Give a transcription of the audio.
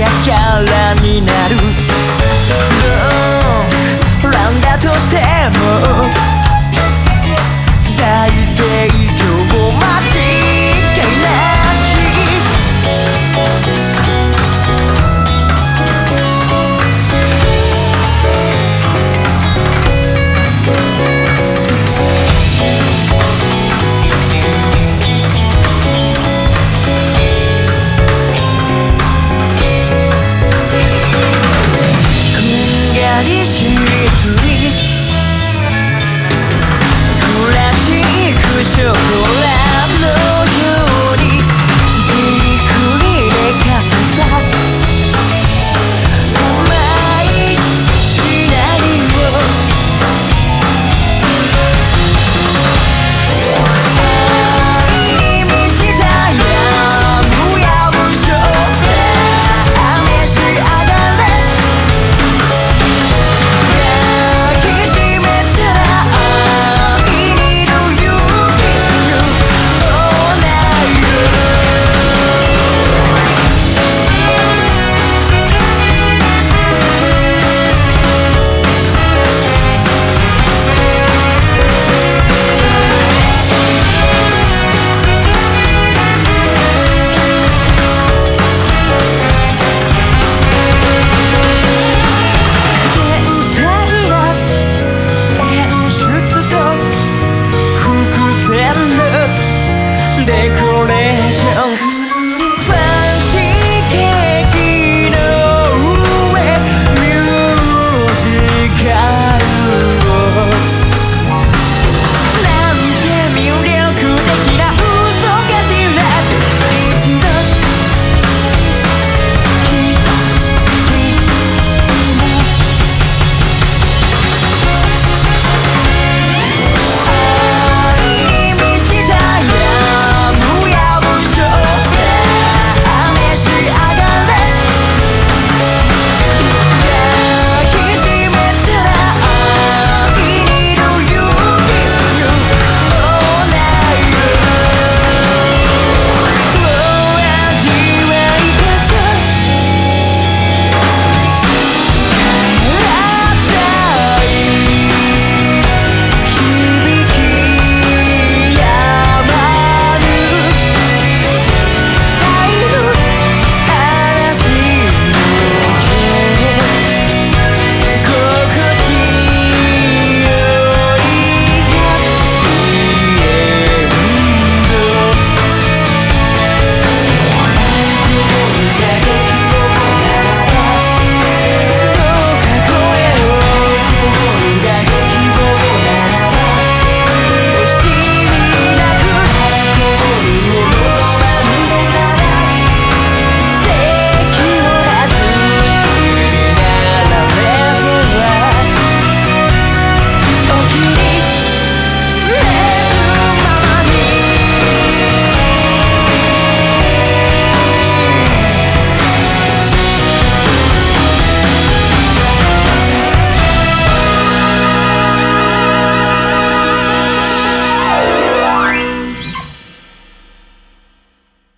やキャラになる